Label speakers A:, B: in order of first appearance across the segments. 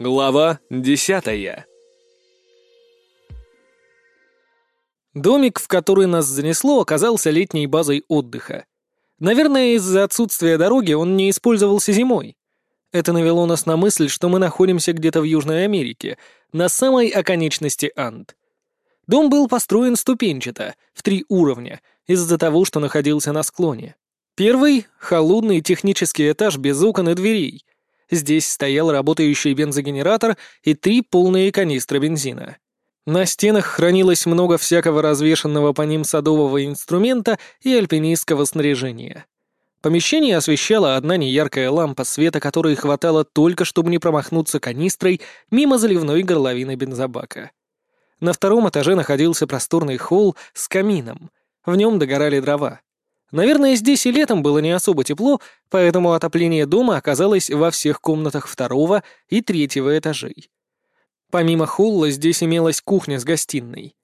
A: Глава десятая Домик, в который нас занесло, оказался летней базой отдыха. Наверное, из-за отсутствия дороги он не использовался зимой. Это навело нас на мысль, что мы находимся где-то в Южной Америке, на самой оконечности Анд. Дом был построен ступенчато, в три уровня, из-за того, что находился на склоне. Первый — холодный технический этаж без окон и дверей — Здесь стоял работающий бензогенератор и три полные канистры бензина. На стенах хранилось много всякого развешанного по ним садового инструмента и альпинистского снаряжения. Помещение освещала одна неяркая лампа, света которой хватало только, чтобы не промахнуться канистрой мимо заливной горловины бензобака. На втором этаже находился просторный холл с камином. В нем догорали дрова. Наверное, здесь и летом было не особо тепло, поэтому отопление дома оказалось во всех комнатах второго и третьего этажей. Помимо холла здесь имелась кухня с гостиной.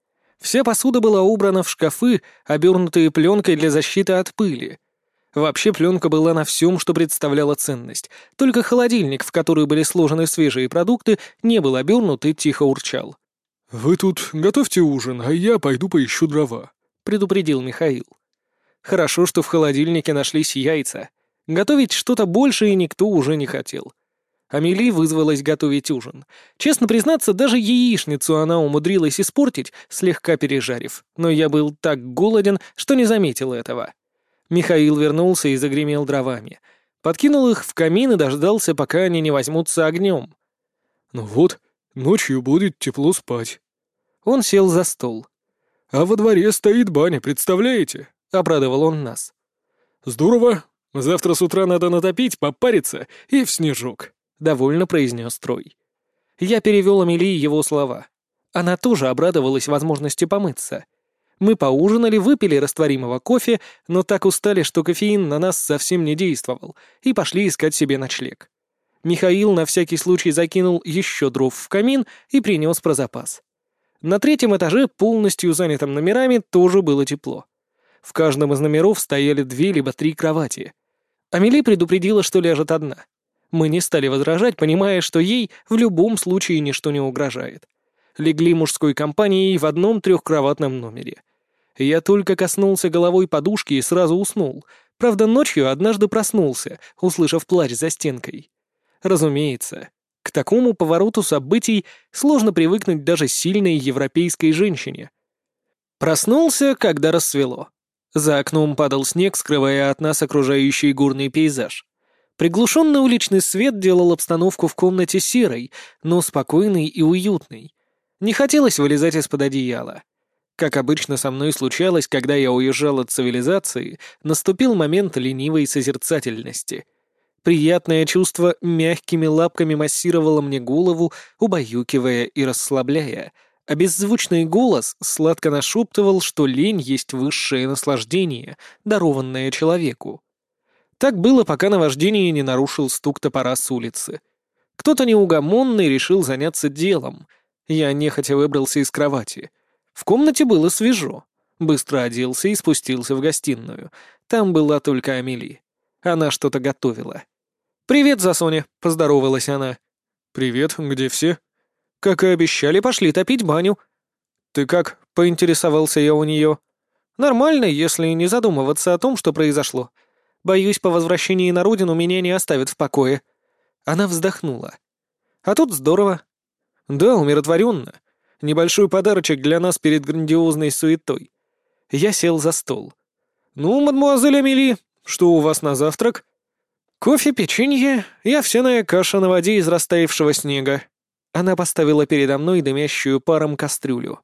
A: Вся посуда была убрана в шкафы, обернутые пленкой для защиты от пыли. Вообще пленка была на всем, что представляло ценность. Только холодильник, в который были сложены свежие продукты, не был обернут и тихо урчал.
B: «Вы тут готовьте ужин, а я пойду поищу дрова», —
A: предупредил Михаил. Хорошо, что в холодильнике нашлись яйца. Готовить что-то большее никто уже не хотел. Амели вызвалась готовить ужин. Честно признаться, даже яичницу она умудрилась испортить, слегка пережарив, но я был так голоден, что не заметил этого. Михаил вернулся и загремел дровами. Подкинул их в камин и дождался, пока они не возьмутся огнем.
B: «Ну вот, ночью будет тепло спать».
A: Он сел за стол.
B: «А во дворе стоит баня, представляете?
A: — обрадовал он нас.
B: «Здорово. Завтра с утра надо натопить, попариться и в снежок», —
A: довольно произнес Трой. Я перевел Амелии его слова. Она тоже обрадовалась возможности помыться. Мы поужинали, выпили растворимого кофе, но так устали, что кофеин на нас совсем не действовал, и пошли искать себе ночлег. Михаил на всякий случай закинул еще дров в камин и принес про запас. На третьем этаже, полностью занятом номерами, тоже было тепло. В каждом из номеров стояли две либо три кровати. Амели предупредила, что ляжет одна. Мы не стали возражать, понимая, что ей в любом случае ничто не угрожает. Легли мужской компанией в одном трехкроватном номере. Я только коснулся головой подушки и сразу уснул. Правда, ночью однажды проснулся, услышав плач за стенкой. Разумеется, к такому повороту событий сложно привыкнуть даже сильной европейской женщине. Проснулся, когда рассвело. За окном падал снег, скрывая от нас окружающий горный пейзаж. Приглушенный уличный свет делал обстановку в комнате серой, но спокойной и уютной. Не хотелось вылезать из-под одеяла. Как обычно со мной случалось, когда я уезжал от цивилизации, наступил момент ленивой созерцательности. Приятное чувство мягкими лапками массировало мне голову, убаюкивая и расслабляя — а беззвучный голос сладко нашептывал, что лень есть высшее наслаждение, дарованное человеку. Так было, пока наваждение не нарушил стук топора с улицы. Кто-то неугомонный решил заняться делом. Я нехотя выбрался из кровати. В комнате было свежо. Быстро оделся и спустился в гостиную. Там была только Амели. Она что-то готовила. «Привет, Засоня», — поздоровалась она.
B: «Привет, где все?»
A: Как и обещали, пошли топить баню. Ты как? Поинтересовался я у нее. Нормально, если не задумываться о том, что произошло. Боюсь, по возвращении на родину меня не оставят в покое. Она вздохнула. А тут здорово. Да, умиротворенно. Небольшой подарочек для нас перед грандиозной суетой. Я сел за стол. «Ну, мадмуазель Амели, что у вас на завтрак?» «Кофе, печенье и овсяная каша на воде из растаявшего снега», она поставила передо мной дымящую паром кастрюлю.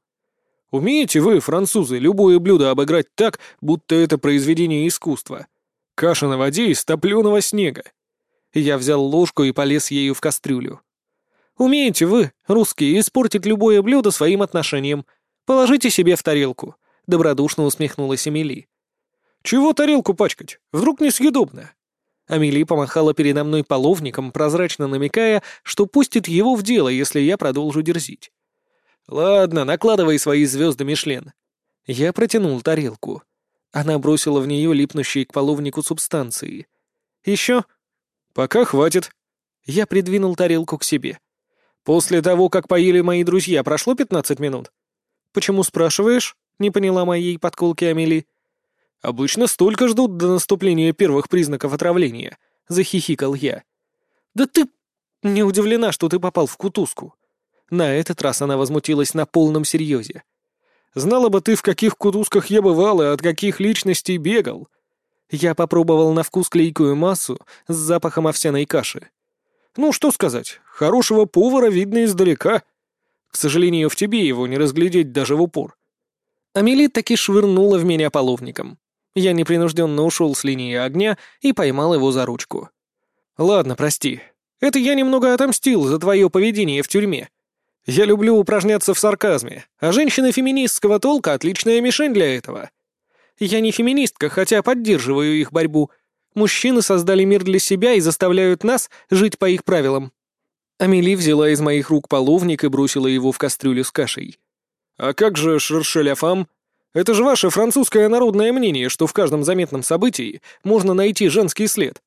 A: «Умеете вы, французы, любое блюдо обыграть так, будто это произведение искусства? Каша на воде из топленого снега». Я взял ложку и полез ею в кастрюлю. «Умеете вы, русские, испортить любое блюдо своим отношением. Положите себе в тарелку», — добродушно усмехнулась Эмили. «Чего тарелку пачкать? Вдруг несъедобно?» Амели помахала передо мной половником, прозрачно намекая, что пустит его в дело, если я продолжу дерзить. «Ладно, накладывай свои звезды, Мишлен». Я протянул тарелку. Она бросила в нее липнущие к половнику субстанции. «Еще?» «Пока хватит». Я придвинул тарелку к себе. После того, как поели мои друзья, прошло пятнадцать минут. Почему спрашиваешь? Не поняла моей подколки Амели. Обычно столько ждут до наступления первых признаков отравления, захихикал я. Да ты не удивлена, что ты попал в кутузку. На этот раз она возмутилась на полном серьезе. Знала бы ты, в каких кутузках я бывал и от каких личностей бегал. Я попробовал на вкус клейкую массу с запахом овсяной каши. Ну, что сказать, хорошего повара видно издалека. К сожалению, в тебе его не разглядеть даже в упор. Амели таки швырнула в меня половником. Я непринужденно ушел с линии огня и поймал его за ручку. «Ладно, прости. Это я немного отомстил за твое поведение в тюрьме. Я люблю упражняться в сарказме, а женщины феминистского толка — отличная мишень для этого. Я не феминистка, хотя поддерживаю их борьбу. Мужчины создали мир для себя и заставляют нас жить по их правилам». Амели взяла из моих рук половник и бросила его в кастрюлю с кашей. «А как же шершеляфам? Это же ваше французское народное мнение, что в каждом заметном событии можно найти женский след.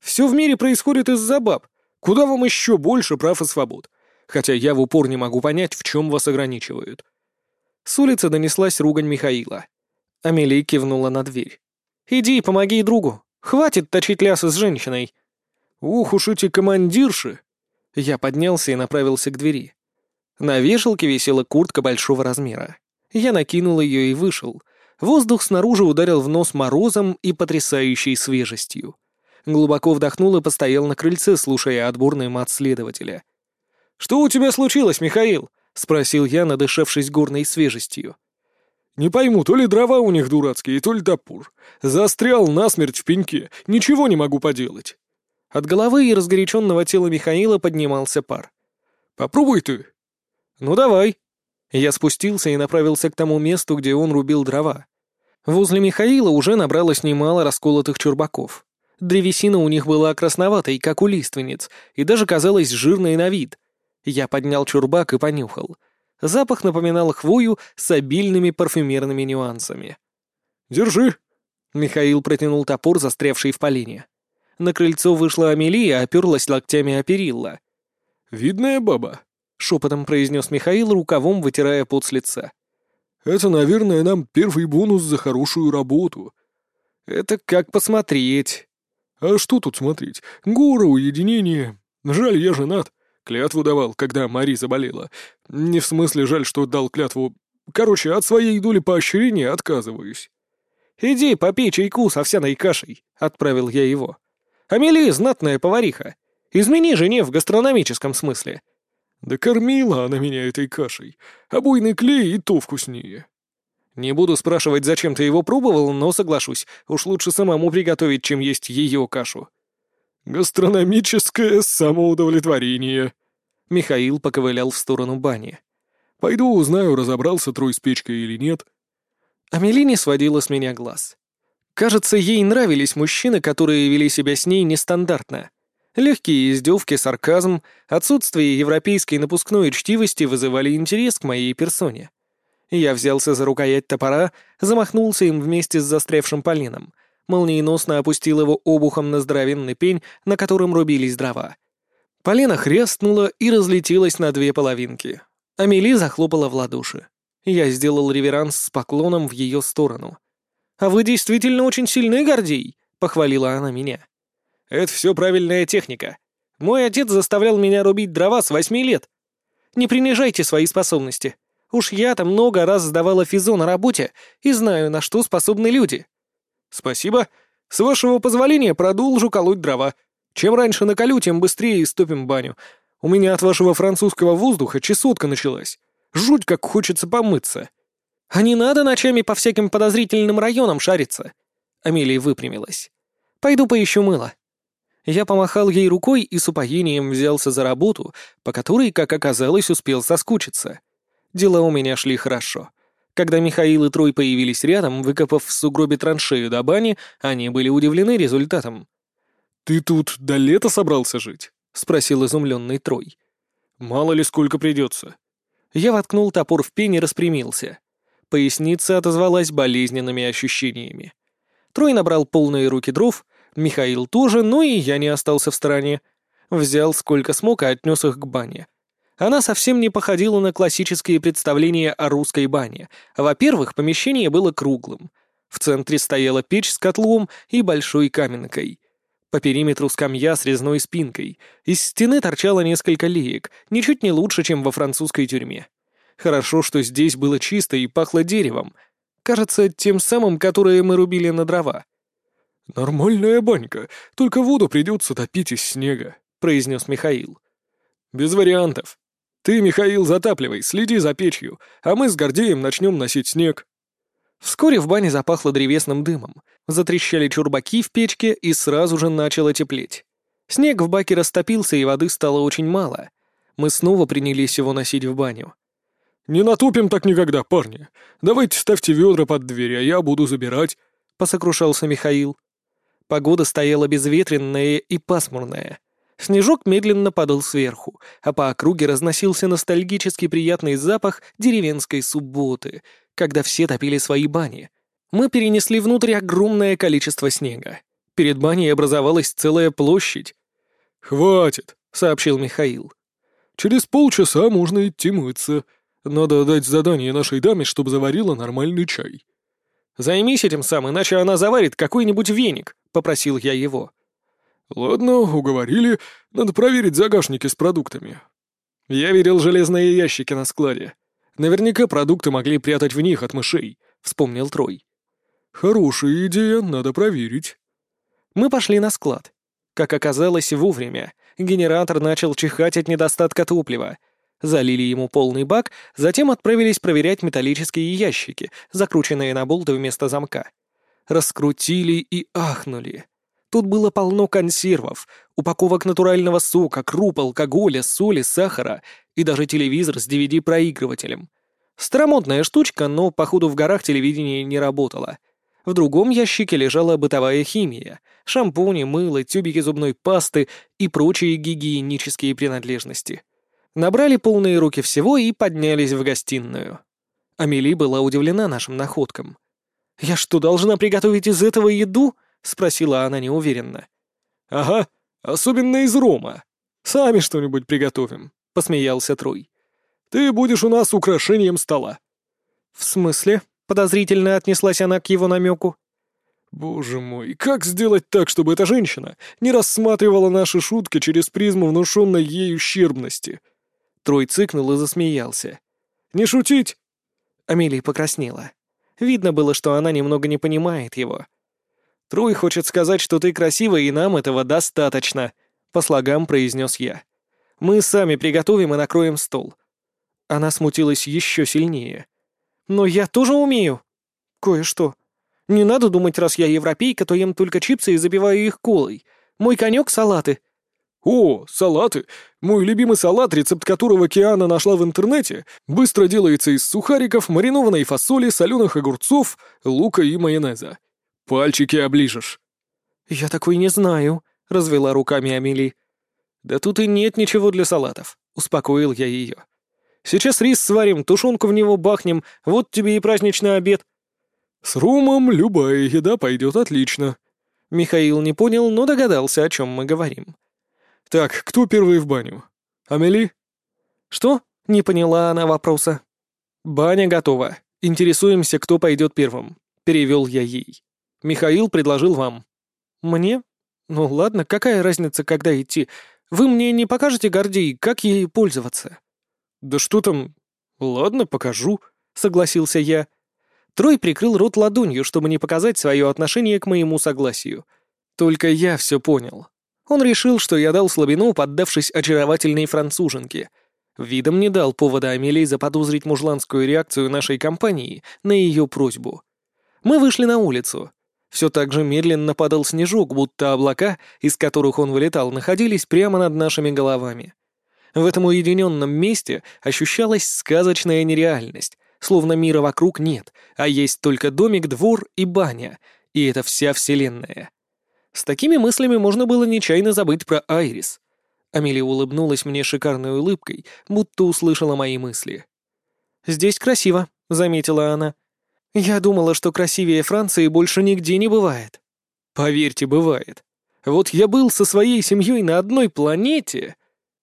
A: Все в мире происходит из-за баб. Куда вам еще больше прав и свобод? Хотя я в упор не могу понять, в чем вас ограничивают». С улицы донеслась ругань Михаила. Амелия кивнула на дверь. «Иди, помоги другу. Хватит точить лясы с женщиной». «Ух уж эти командирши!» Я поднялся и направился к двери. На вешалке висела куртка большого размера. Я накинул ее и вышел. Воздух снаружи ударил в нос морозом и потрясающей свежестью. Глубоко вдохнул и постоял на крыльце, слушая отборный мат следователя. «Что у тебя случилось, Михаил?» — спросил я, надышавшись горной свежестью.
B: «Не пойму, то ли дрова у них дурацкие, то ли топор. Застрял насмерть в пеньке, ничего не могу поделать».
A: От головы и разгоряченного тела Михаила поднимался пар.
B: «Попробуй ты».
A: «Ну давай». Я спустился и направился к тому месту, где он рубил дрова. Возле Михаила уже набралось немало расколотых чурбаков. Древесина у них была красноватой, как у лиственниц, и даже казалась жирной на вид. Я поднял чурбак и понюхал. Запах напоминал хвою с обильными парфюмерными нюансами.
B: «Держи!»
A: Михаил протянул топор, застрявший в полене. На крыльцо вышла Амелия, оперлась локтями о перила.
B: «Видная баба», — шепотом произнес Михаил, рукавом вытирая пот с лица. «Это, наверное, нам первый бонус за хорошую работу».
A: «Это как посмотреть».
B: «А что тут смотреть? Гора, уединение. Жаль, я женат. Клятву давал, когда Мари заболела. Не в смысле жаль, что дал клятву. Короче, от своей доли поощрения отказываюсь».
A: «Иди попей чайку с овсяной кашей», — отправил я его. «Амелия знатная повариха. Измени жене в гастрономическом смысле».
B: «Да кормила она меня этой кашей. Обойный клей и то вкуснее».
A: Не буду спрашивать, зачем ты его пробовал, но соглашусь, уж лучше самому приготовить, чем есть ее кашу.
B: «Гастрономическое самоудовлетворение».
A: Михаил поковылял в сторону бани.
B: «Пойду узнаю, разобрался Трой с печкой или нет».
A: Амелине сводила с меня глаз. Кажется, ей нравились мужчины, которые вели себя с ней нестандартно. Легкие издевки, сарказм, отсутствие европейской напускной учтивости вызывали интерес к моей персоне. Я взялся за рукоять топора, замахнулся им вместе с застрявшим поленом — молниеносно опустил его обухом на здоровенный пень, на котором рубились дрова. Полено хрестнуло и разлетелось на две половинки. Амели захлопала в ладоши. Я сделал реверанс с поклоном в ее сторону. «А вы действительно очень сильны, Гордей!» — похвалила она меня. «Это все правильная техника. Мой отец заставлял меня рубить дрова с восьми лет. Не принижайте свои способности. Уж я-то много раз сдавала физо на работе и знаю, на что способны люди». «Спасибо. С вашего позволения продолжу колоть дрова. Чем раньше наколю, тем быстрее истопим баню. У меня от вашего французского воздуха чесотка началась. Жуть, как хочется помыться. А не надо ночами по всяким подозрительным районам шариться». Амелия выпрямилась. «Пойду поищу мыло». Я помахал ей рукой и с упоением взялся за работу, по которой, как оказалось, успел соскучиться. Дела у меня шли хорошо. Когда Михаил и Трой появились рядом, выкопав в сугробе траншею до бани, они были удивлены результатом.
B: «Ты тут до лета собрался жить?» — спросил изумленный Трой. «Мало ли сколько придется».
A: Я воткнул топор в пень и распрямился. Поясница отозвалась болезненными ощущениями. Трой набрал полные руки дров, Михаил тоже, но и я не остался в стороне. Взял сколько смог и отнес их к бане. Она совсем не походила на классические представления о русской бане. Во-первых, помещение было круглым. В центре стояла печь с котлом и большой каменкой. По периметру скамья с резной спинкой. Из стены торчало несколько леек, ничуть не лучше, чем во французской тюрьме. Хорошо, что здесь было чисто и пахло деревом. Кажется, тем самым, которое мы рубили на дрова.
B: «Нормальная банька, только воду придется топить из снега», — произнес Михаил. «Без вариантов. Ты, Михаил, затапливай, следи за печью, а мы с Гордеем начнем носить снег».
A: Вскоре в бане запахло древесным дымом, затрещали чурбаки в печке и сразу же начало теплеть. Снег в баке растопился, и воды стало очень мало. Мы снова принялись его носить в баню.
B: «Не натупим так никогда, парни. Давайте ставьте ведра под дверь, а я буду забирать», — посокрушался Михаил.
A: Погода стояла безветренная и пасмурная. Снежок медленно падал сверху, а по округе разносился ностальгически приятный запах деревенской субботы, когда все топили свои бани. Мы перенесли внутрь огромное количество снега. Перед баней образовалась целая площадь.
B: «Хватит», — сообщил Михаил. «Через полчаса можно идти мыться. Надо дать задание нашей даме, чтобы заварила нормальный чай».
A: «Займись этим сам, иначе она заварит какой-нибудь веник», — попросил я его.
B: «Ладно, уговорили. Надо проверить загашники с продуктами».
A: Я видел железные ящики на складе. Наверняка продукты могли прятать в них от мышей, — вспомнил Трой.
B: «Хорошая идея, надо проверить».
A: Мы пошли на склад. Как оказалось, вовремя. Генератор начал чихать от недостатка топлива. Залили ему полный бак, затем отправились проверять металлические ящики, закрученные на болты вместо замка. Раскрутили и ахнули. Тут было полно консервов, упаковок натурального сока, круп, алкоголя, соли, сахара и даже телевизор с DVD-проигрывателем. Старомодная штучка, но, походу, в горах телевидение не работало. В другом ящике лежала бытовая химия, шампуни, мыло, тюбики зубной пасты и прочие гигиенические принадлежности. Набрали полные руки всего и поднялись в гостиную. Амели была удивлена нашим находкам. «Я что, должна приготовить из этого еду?» — спросила она неуверенно.
B: «Ага, особенно из рома. Сами что-нибудь приготовим», — посмеялся Трой. «Ты будешь у нас украшением стола».
A: «В смысле?» — подозрительно отнеслась она к его намеку.
B: «Боже мой, как сделать так, чтобы эта женщина не рассматривала наши шутки через призму внушенной ей ущербности?»
A: Трой цыкнул и засмеялся.
B: «Не шутить!»
A: Амелия покраснела. Видно было, что она немного не понимает его. «Труй хочет сказать, что ты красивая, и нам этого достаточно», — по слогам произнес я. «Мы сами приготовим и накроем стол». Она смутилась еще сильнее. «Но я тоже умею». «Кое-что. Не надо думать, раз я европейка, то ем только чипсы и забиваю их колой. Мой конек — салаты».
B: «О, салаты! Мой любимый салат, рецепт которого Киана нашла в интернете, быстро делается из сухариков, маринованной фасоли, соленых огурцов, лука и майонеза. Пальчики оближешь».
A: «Я такой не знаю», — развела руками Амели. «Да тут и нет ничего для салатов», — успокоил я ее. «Сейчас рис сварим, тушенку в него бахнем, вот тебе и праздничный обед».
B: «С румом любая еда пойдет отлично».
A: Михаил не понял, но догадался, о чем мы говорим.
B: «Так, кто первый в баню? Амели?»
A: «Что?» — не поняла она вопроса. «Баня готова. Интересуемся, кто пойдет первым», — перевел я ей. Михаил предложил вам». «Мне? Ну ладно, какая разница, когда идти? Вы мне не покажете, Гордей, как ей пользоваться?»
B: «Да что там? Ладно, покажу», — согласился я.
A: Трой прикрыл рот ладонью, чтобы не показать свое отношение к моему согласию. Только я все понял. Он решил, что я дал слабину, поддавшись очаровательной француженке. Видом не дал повода Амелии заподозрить мужланскую реакцию нашей компании на ее просьбу. Мы вышли на улицу. Все так же медленно падал снежок, будто облака, из которых он вылетал, находились прямо над нашими головами. В этом уединенном месте ощущалась сказочная нереальность, словно мира вокруг нет, а есть только домик, двор и баня, и это вся вселенная. С такими мыслями можно было нечаянно забыть про Айрис. Амелия улыбнулась мне шикарной улыбкой, будто услышала мои мысли. «Здесь красиво», — заметила она. Я думала, что красивее Франции больше нигде не бывает. Поверьте, бывает. Вот я был со своей семьей на одной планете.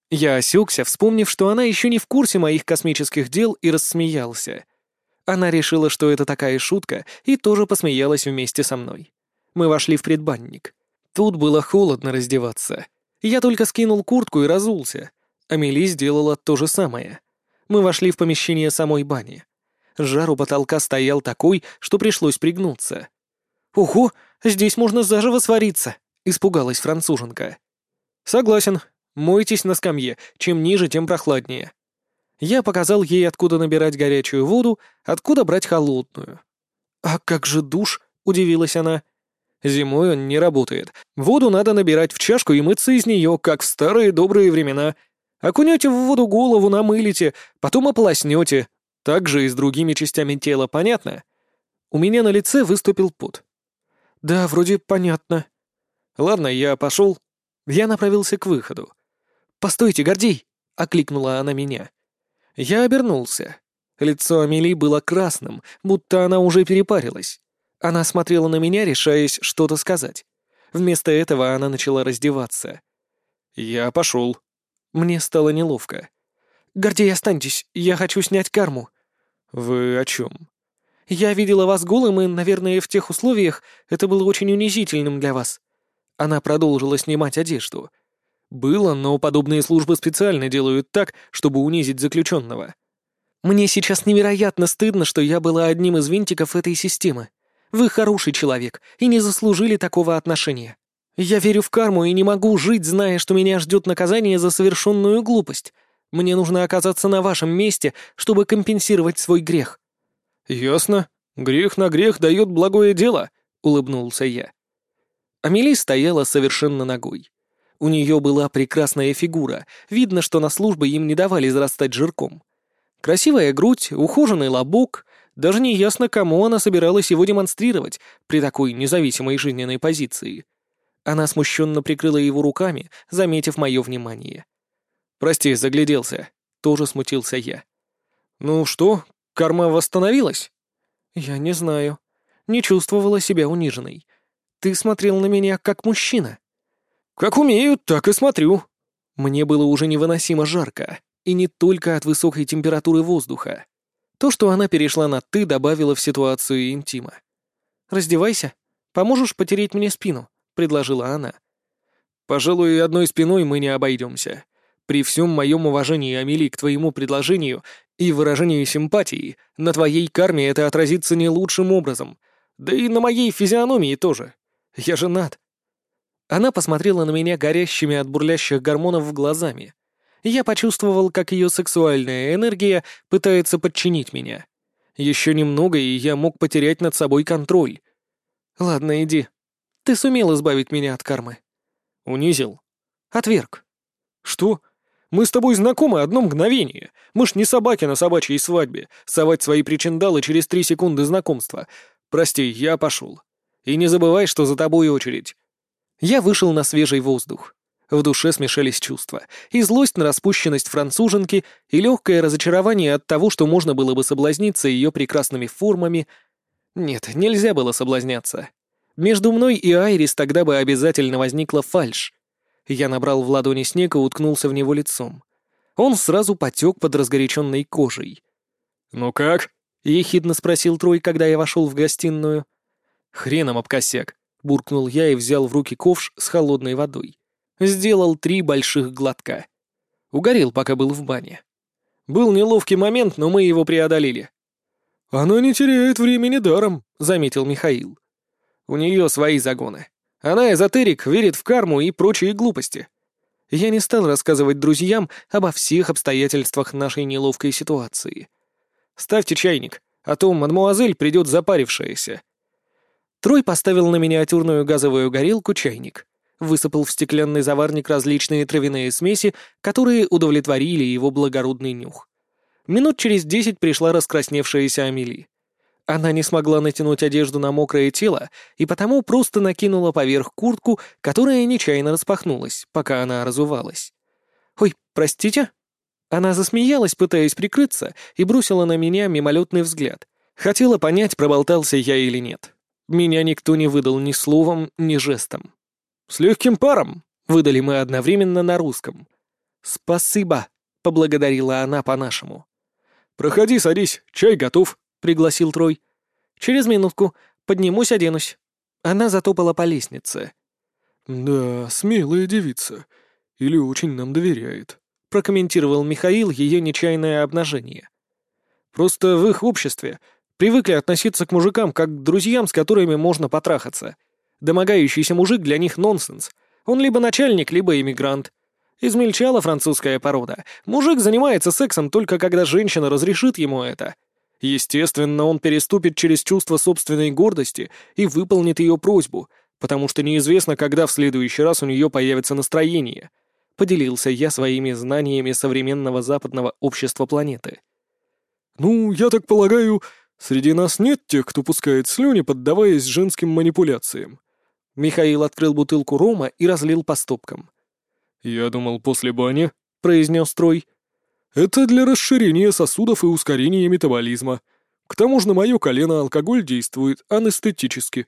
A: Я осекся, вспомнив, что она еще не в курсе моих космических дел, и рассмеялся. Она решила, что это такая шутка, и тоже посмеялась вместе со мной. Мы вошли в предбанник. Тут было холодно раздеваться. Я только скинул куртку и разулся. Амели сделала то же самое. Мы вошли в помещение самой бани. Жар у потолка стоял такой, что пришлось пригнуться. «Ого, здесь можно заживо свариться!» — испугалась француженка. «Согласен. Мойтесь на скамье. Чем ниже, тем прохладнее». Я показал ей, откуда набирать горячую воду, откуда брать холодную. «А как же душ?» — удивилась она. «Зимой он не работает. Воду надо набирать в чашку и мыться из нее, как в старые добрые времена. Окунете в воду голову, намылите, потом ополоснете. Так же и с другими частями тела, понятно?» У меня на лице выступил пот. «Да, вроде понятно». «Ладно, я пошел». Я направился к выходу. «Постойте, Гордей!» — окликнула она меня. Я обернулся. Лицо Амели было красным, будто она уже перепарилась. Она смотрела на меня, решаясь что-то сказать. Вместо этого она начала раздеваться. Я пошел. Мне стало неловко. «Гордей, останьтесь, я хочу снять карму». «Вы о чем?» «Я видела вас голым, и, наверное, в тех условиях это было очень унизительным для вас». Она продолжила снимать одежду. Было, но подобные службы специально делают так, чтобы унизить заключенного. Мне сейчас невероятно стыдно, что я была одним из винтиков этой системы. Вы хороший человек и не заслужили такого отношения. Я верю в карму и не могу жить, зная, что меня ждет наказание за совершенную глупость. Мне нужно оказаться на вашем месте, чтобы компенсировать свой грех». «Ясно. Грех на грех дает благое дело», — улыбнулся я. Амели стояла совершенно ногой. У нее была прекрасная фигура, видно, что на службе им не давали зарастать жирком. Красивая грудь, ухоженный лобок, даже не ясно, кому она собиралась его демонстрировать при такой независимой жизненной позиции. Она смущенно прикрыла его руками, заметив мое внимание. «Прости, загляделся», — тоже смутился я. «Ну что, карма восстановилась?» «Я не знаю. Не чувствовала себя униженной. Ты смотрел на меня как мужчина». «Как умею, так и смотрю». Мне было уже невыносимо жарко, и не только от высокой температуры воздуха. То, что она перешла на «ты», добавило в ситуацию интима. «Раздевайся. Поможешь потереть мне спину», — предложила она. «Пожалуй, одной спиной мы не обойдемся. При всем моем уважении, Амели, к твоему предложению и выражению симпатии, на твоей карме это отразится не лучшим образом. Да и на моей физиономии тоже. Я женат. Она посмотрела на меня горящими от бурлящих гормонов глазами. Я почувствовал, как ее сексуальная энергия пытается подчинить меня. Еще немного, и я мог потерять над собой контроль. Ладно, иди. Ты сумел избавить меня от кармы. Унизил. Отверг. Что? Мы с тобой знакомы одно мгновение. Мы ж не собаки на собачьей свадьбе. Совать свои причиндалы через три секунды знакомства. Прости, я пошел. И не забывай, что за тобой очередь. Я вышел на свежий воздух. В душе смешались чувства. И злость на распущенность француженки, и легкое разочарование от того, что можно было бы соблазниться ее прекрасными формами. Нет, нельзя было соблазняться. Между мной и Айрис тогда бы обязательно возникла фальшь. Я набрал в ладони снег и уткнулся в него лицом. Он сразу потек под разгоряченной кожей.
B: «Ну как?»
A: — ехидно спросил Трой, когда я вошел в гостиную. «Хреном об косяк. Буркнул я и взял в руки ковш с холодной водой. Сделал три больших глотка. Угорел, пока был в бане. Был неловкий момент, но мы его преодолели.
B: «Она не теряет времени даром», — заметил Михаил.
A: «У нее свои загоны. Она эзотерик, верит в карму и прочие глупости». Я не стал рассказывать друзьям обо всех обстоятельствах нашей неловкой ситуации. «Ставьте чайник, а то мадмуазель придет запарившаяся. Трой поставил на миниатюрную газовую горелку чайник, высыпал в стеклянный заварник различные травяные смеси, которые удовлетворили его благородный нюх. Минут через десять пришла раскрасневшаяся Амели. Она не смогла натянуть одежду на мокрое тело и потому просто накинула поверх куртку, которая нечаянно распахнулась, пока она разувалась. «Ой, простите?» Она засмеялась, пытаясь прикрыться, и бросила на меня мимолетный взгляд. Хотела понять, проболтался я или нет. Меня никто не выдал ни словом, ни жестом. «С легким паром!» — выдали мы одновременно на русском. «Спасибо», — поблагодарила она по-нашему.
B: «Проходи, садись, чай готов», — пригласил Трой.
A: «Через минутку. Поднимусь, оденусь». Она затопала по лестнице.
B: «Да, смелая девица. Или очень нам доверяет», —
A: прокомментировал Михаил ее нечаянное обнажение. «Просто в их обществе привыкли относиться к мужикам как к друзьям, с которыми можно потрахаться. Домогающийся мужик для них нонсенс. Он либо начальник, либо иммигрант. Измельчала французская порода. Мужик занимается сексом только когда женщина разрешит ему это. Естественно, он переступит через чувство собственной гордости и выполнит ее просьбу, потому что неизвестно, когда в следующий раз у нее появится настроение. Поделился я своими знаниями современного западного общества планеты.
B: «Ну, я так полагаю, среди нас нет тех, кто пускает слюни, поддаваясь женским манипуляциям».
A: Михаил открыл бутылку рома и разлил по стопкам.
B: «Я думал, после бани», — произнес Трой. «Это для расширения сосудов и ускорения метаболизма. К тому же на мое колено алкоголь действует анестетически».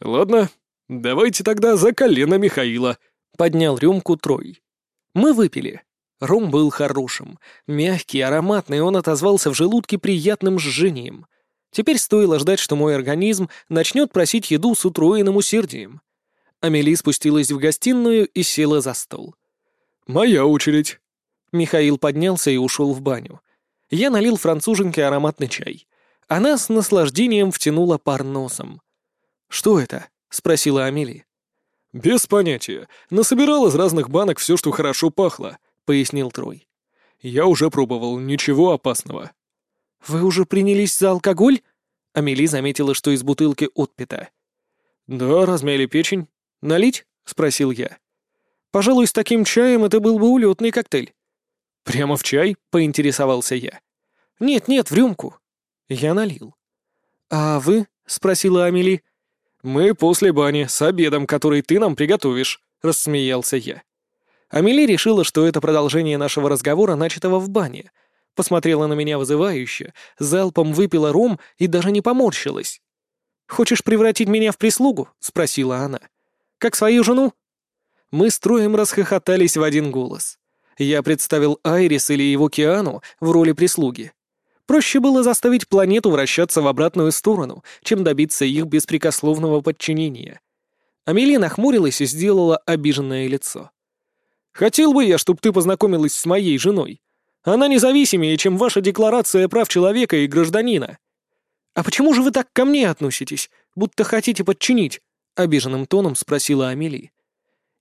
B: «Ладно, давайте тогда за колено Михаила», — поднял рюмку Трой.
A: Мы выпили. Ром был хорошим, мягкий, ароматный, он отозвался в желудке приятным жжением. Теперь стоило ждать, что мой организм начнет просить еду с утроенным усердием. Амели спустилась в гостиную и села за стол.
B: «Моя очередь».
A: Михаил поднялся и ушел в баню. Я налил француженке ароматный чай. Она с наслаждением втянула пар носом. «Что это?» — спросила Амели.
B: «Без понятия. Насобирал из разных банок все, что хорошо пахло», — пояснил Трой. «Я уже пробовал, ничего опасного».
A: «Вы уже принялись за алкоголь?» Амели заметила, что из бутылки отпита.
B: «Да, размяли печень.
A: Налить?» — спросил я. «Пожалуй, с таким чаем это был бы улетный коктейль».
B: «Прямо в чай?» — поинтересовался я.
A: «Нет-нет, в рюмку». Я налил. «А вы?» — спросила Амели.
B: «Мы после бани, с обедом, который ты нам приготовишь», — рассмеялся я.
A: Амели решила, что это продолжение нашего разговора, начатого в бане. Посмотрела на меня вызывающе, залпом выпила ром и даже не поморщилась. «Хочешь превратить меня в прислугу?» — спросила она. Как свою жену?» Мы с Троем расхохотались в один голос. Я представил Айрис или его Киану в роли прислуги. Проще было заставить планету вращаться в обратную сторону, чем добиться их беспрекословного подчинения. Амели нахмурилась и сделала обиженное лицо. «Хотел бы я, чтобы ты познакомилась с моей женой. Она независимее, чем ваша декларация прав человека и гражданина. А почему же вы так ко мне относитесь, будто хотите подчинить? — обиженным тоном спросила Амели.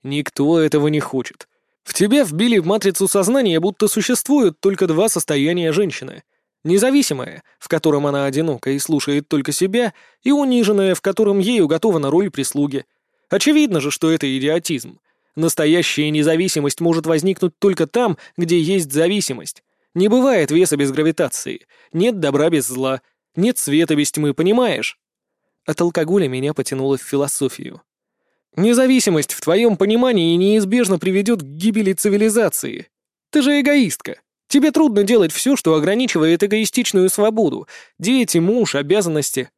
A: «Никто этого не хочет. В тебя вбили в матрицу сознания, будто существуют только два состояния женщины. Независимая, в котором она одинока и слушает только себя, и униженная, в котором ею готова на роль прислуги. Очевидно же, что это идиотизм. Настоящая независимость может возникнуть только там, где есть зависимость. Не бывает веса без гравитации, нет добра без зла, нет света без тьмы, понимаешь? От алкоголя меня потянуло в философию. Независимость в твоем понимании неизбежно приведет к гибели цивилизации. Ты же эгоистка. Тебе трудно делать все, что ограничивает эгоистичную свободу. Дети, муж, обязанности.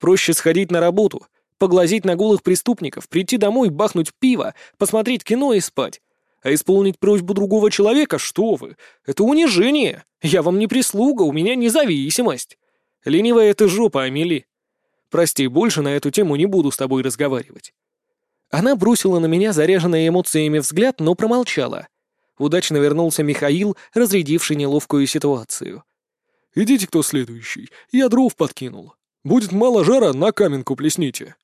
A: Проще сходить на работу, поглазеть на голых преступников, прийти домой, бахнуть пиво, посмотреть кино и спать. А исполнить просьбу другого человека, что вы? Это унижение. Я вам не прислуга, у меня независимость. Ленивая ты жопа, Амели. Прости, больше на эту тему не буду с тобой разговаривать». Она бросила на меня заряженный эмоциями взгляд, но промолчала. Удачно вернулся Михаил, разрядивший неловкую ситуацию.
B: «Идите кто следующий, я дров подкинул. Будет мало жара, на каменку плесните».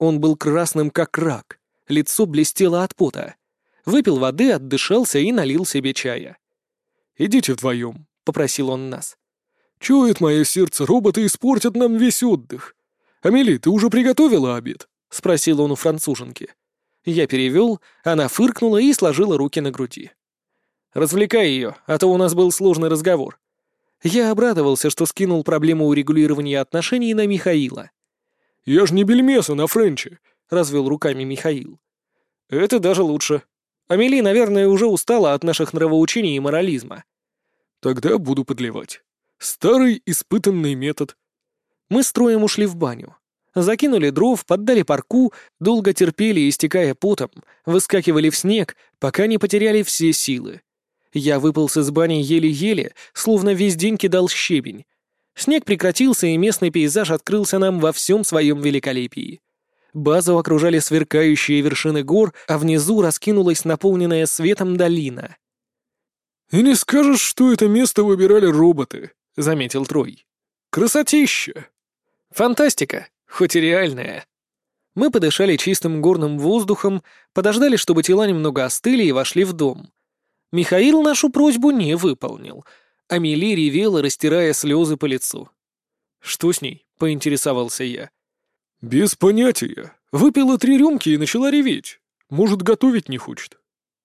A: Он был красным, как рак, лицо блестело от пота. Выпил воды, отдышался и налил себе чая.
B: «Идите вдвоем», — попросил он нас. «Чует мое сердце, роботы испортят нам весь отдых. «Амели, ты уже приготовила обед?»
A: — спросил он у француженки. Я перевел, она фыркнула и сложила руки на груди. «Развлекай ее, а то у нас был сложный разговор». Я обрадовался, что скинул проблему урегулирования отношений на Михаила.
B: «Я ж не бельмеса на френче», — развел руками Михаил.
A: «Это даже лучше. Амели, наверное, уже устала от наших нравоучений и морализма».
B: «Тогда буду подливать. Старый испытанный метод»,
A: мы строем ушли в баню. Закинули дров, поддали парку, долго терпели, истекая потом, выскакивали в снег, пока не потеряли все силы. Я выполз из бани еле-еле, словно весь день кидал щебень. Снег прекратился, и местный пейзаж открылся нам во всем своем великолепии. Базу окружали сверкающие вершины гор, а внизу раскинулась наполненная светом долина.
B: «И не скажешь, что это место выбирали роботы», — заметил Трой. «Красотища!»
A: «Фантастика, хоть и реальная». Мы подышали чистым горным воздухом, подождали, чтобы тела немного остыли, и вошли в дом. Михаил нашу просьбу не выполнил. Амели ревела, растирая слезы по лицу. «Что с ней?» — поинтересовался я.
B: «Без понятия. Выпила три рюмки и начала реветь. Может, готовить не хочет».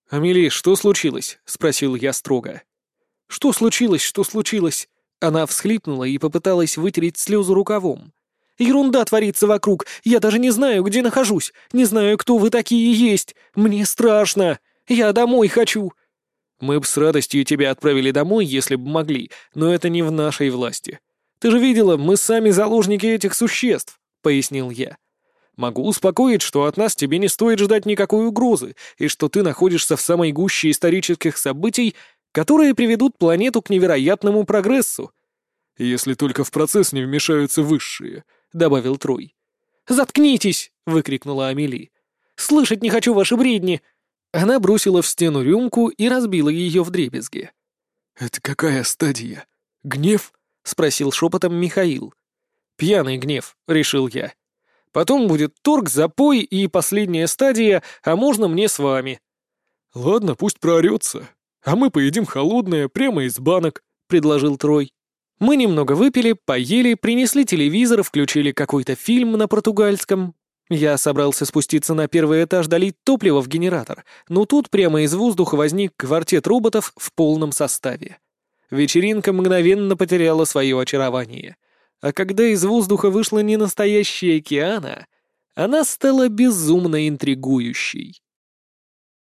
A: «Амели, что случилось?» — спросил я строго. «Что случилось? Что случилось?» Она всхлипнула и попыталась вытереть слезы рукавом. «Ерунда творится вокруг. Я даже не знаю, где нахожусь. Не знаю, кто вы такие есть. Мне страшно. Я домой хочу. Мы бы с радостью тебя отправили домой, если бы могли, но это не в нашей власти. Ты же видела, мы сами заложники этих существ», — пояснил я. «Могу успокоить, что от нас тебе не стоит ждать никакой угрозы, и что ты находишься в самой гуще исторических событий, которые приведут планету к невероятному прогрессу».
B: «Если только в процесс не вмешаются высшие», — добавил Трой.
A: «Заткнитесь!» — выкрикнула Амели. «Слышать не хочу ваши бредни!» Она бросила в стену рюмку и разбила ее в дребезги.
B: «Это какая стадия? Гнев?» — спросил шепотом Михаил.
A: «Пьяный гнев», — решил я. «Потом будет торг, запой и последняя стадия, а можно мне с вами».
B: «Ладно, пусть проорется. А мы поедим холодное, прямо из банок», — предложил Трой.
A: Мы немного выпили, поели, принесли телевизор, включили какой-то фильм на португальском, я собрался спуститься на первый этаж долить топливо в генератор, но тут прямо из воздуха возник квартет роботов в полном составе. Вечеринка мгновенно потеряла свое очарование. А когда из воздуха вышла не настоящая океана, она стала безумно интригующей.